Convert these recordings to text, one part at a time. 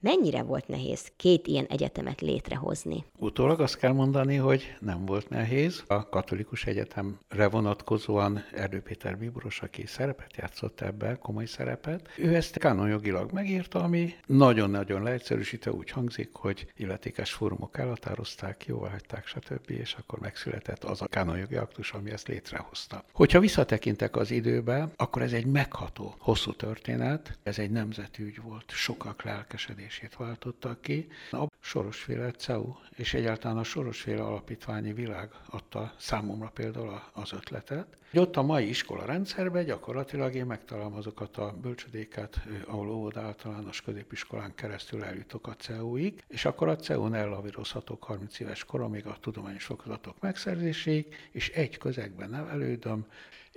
Mennyire volt nehéz két ilyen egyetemet létrehozni? Utólag azt kell mondani, hogy nem volt nehéz. A katolikus egyetemre vonatkozóan Erdő Péter Bíboros, aki szerepet játszott ebben, komoly szerepet, ő ezt kanonjogilag megírta, ami nagyon-nagyon leegyszerűsítve úgy hangzik, hogy illetékes fórumok elhatározták, hagyták, stb. és akkor megszületett az a kanonjogi aktus, ami ezt létrehozta. Hogyha visszatekintek az időbe, akkor ez egy megható, hosszú történet, ez egy nemzetügy volt, sokak lelkesedés működését váltottak ki. A Sorosféle CEU és egyáltalán a Sorosféle alapítványi világ adta számomra például az ötletet. Ott a mai iskola rendszerben gyakorlatilag én megtalálom azokat a bölcsödéket, ahol óvoda általános középiskolán keresztül eljutok a CEU-ig, és akkor a CEU-n ellavírozhatok 30 éves koromig a tudományos fokozatok megszerzéséig, és egy közegben nevelődöm,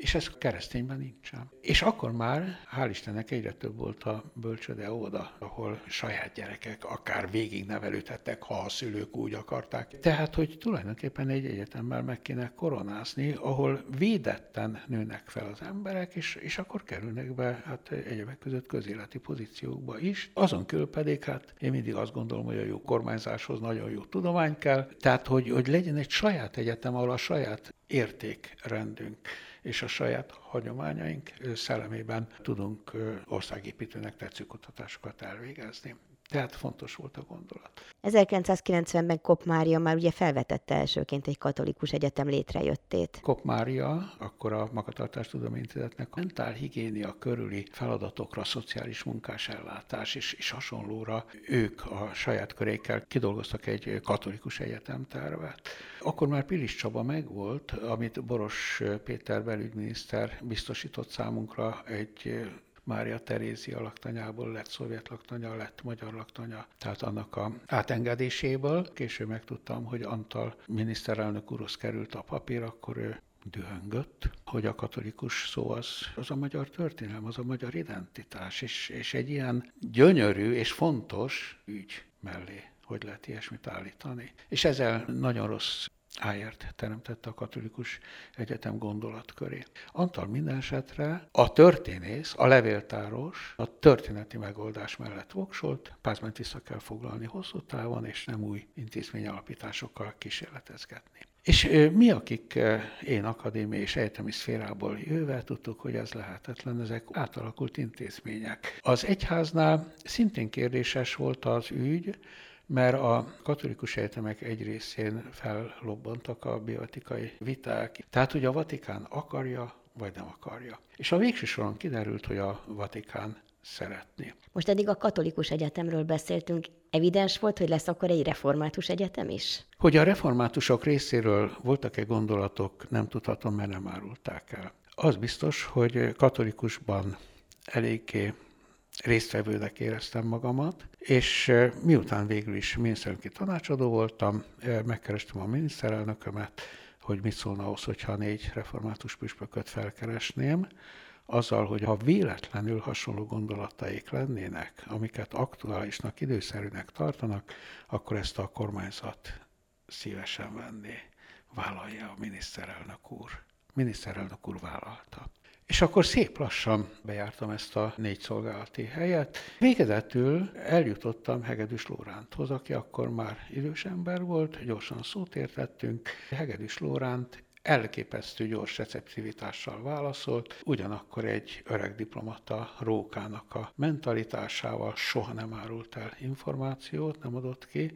és ez keresztényben nincsen. És akkor már, hál' Istennek egyre több volt a bölcsöde óvoda, ahol saját gyerekek akár végig nevelődhettek, ha a szülők úgy akarták. Tehát, hogy tulajdonképpen egy egyetemmel meg kéne koronázni, ahol védetten nőnek fel az emberek, és, és akkor kerülnek be hát egyebek között közéleti pozíciókba is. Azon kívül pedig, hát én mindig azt gondolom, hogy a jó kormányzáshoz nagyon jó tudomány kell, tehát, hogy, hogy legyen egy saját egyetem, ahol a saját értékrendünk és a saját hagyományaink szellemében tudunk országépítőnek tetsző kutatásokat elvégezni. Tehát fontos volt a gondolat. 1990-ben Kop Mária már ugye felvetette elsőként egy katolikus egyetem létrejöttét. Kop Mária, akkor a Magatartás Tudományintézetnek a mentálhigiénia körüli feladatokra, szociális munkás ellátás és, és hasonlóra ők a saját körékkel kidolgoztak egy katolikus egyetemtervet. Akkor már Pilis Csaba megvolt, amit Boros Péter belügyminiszter biztosított számunkra egy Mária Terézia laktanyából lett szovjet laktanya, lett magyar laktanya, tehát annak a átengedéséből. Később megtudtam, hogy Antal miniszterelnök úrhoz került a papír, akkor ő dühöngött, hogy a katolikus szó az, az a magyar történelem, az a magyar identitás, és, és egy ilyen gyönyörű és fontos ügy mellé hogy lehet ilyesmit állítani. És ezzel nagyon rossz áért teremtette a katolikus egyetem gondolatköré. Antal minden esetre a történész, a levéltáros a történeti megoldás mellett voksolt, pázmányt vissza kell foglalni hosszú távon, és nem új intézményalapításokkal kísérletezgetni. És mi, akik én akadémiai és egyetemi szférából jöve, tudtuk, hogy ez lehetetlen, ezek átalakult intézmények. Az egyháznál szintén kérdéses volt az ügy, mert a katolikus egyetemek egy részén fellobbantak a bioetikai viták. Tehát, hogy a Vatikán akarja, vagy nem akarja. És a végső soron kiderült, hogy a Vatikán szeretné. Most eddig a katolikus egyetemről beszéltünk. Evidens volt, hogy lesz akkor egy református egyetem is? Hogy a reformátusok részéről voltak-e gondolatok, nem tudhatom, mert nem árulták el. Az biztos, hogy katolikusban eléggé résztvevőnek éreztem magamat, és miután végül is miniszterelnöki tanácsadó voltam, megkerestem a miniszterelnökömet, hogy mit szólna ahhoz, hogyha négy református püspököt felkeresném, azzal, hogy ha véletlenül hasonló gondolataik lennének, amiket aktuálisnak, időszerűnek tartanak, akkor ezt a kormányzat szívesen venné, vállalja a miniszterelnök úr. Miniszterelnök úr vállalta. És akkor szép lassan bejártam ezt a négy szolgálati helyet. Végezetül eljutottam Hegedűs Lóránthoz, aki akkor már idős ember volt, gyorsan szót értettünk. Hegedűs Lóránt elképesztő gyors receptivitással válaszolt, ugyanakkor egy öreg diplomata rókának a mentalitásával soha nem árult el információt, nem adott ki,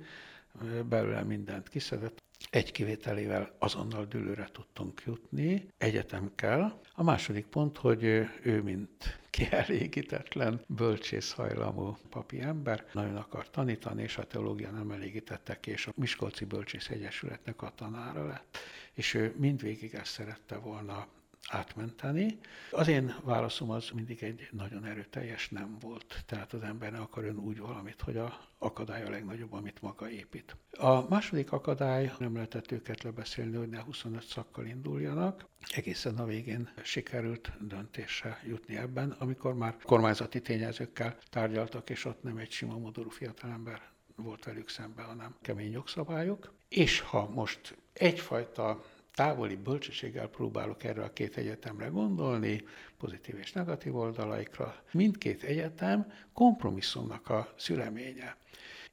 belőle mindent kiszedett. Egy kivételével azonnal dőlőre tudtunk jutni, egyetem kell. A második pont, hogy ő, mint kielégítetlen, bölcsész hajlamú papi ember, nagyon akar tanítani, és a teológia nem elégítettek, és a Miskolci Bölcsész Egyesületnek a tanára lett. És ő mindvégig ezt szerette volna átmenteni. Az én válaszom az mindig egy nagyon erőteljes nem volt. Tehát az ember ne akar ön úgy valamit, hogy a akadály a legnagyobb, amit maga épít. A második akadály, nem lehetett őket lebeszélni, hogy ne 25 szakkal induljanak. Egészen a végén sikerült döntésre jutni ebben, amikor már kormányzati tényezőkkel tárgyaltak, és ott nem egy sima modorú fiatalember volt velük szemben, hanem kemény jogszabályok. És ha most egyfajta távoli bölcsességgel próbálok erre a két egyetemre gondolni, pozitív és negatív oldalaikra. Mindkét egyetem kompromisszumnak a szüleménye.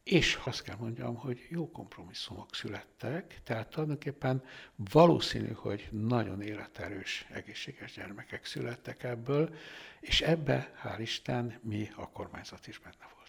És azt kell mondjam, hogy jó kompromisszumok születtek, tehát tulajdonképpen valószínű, hogy nagyon életerős, egészséges gyermekek születtek ebből, és ebbe, hál' Isten, mi a kormányzat is benne volt.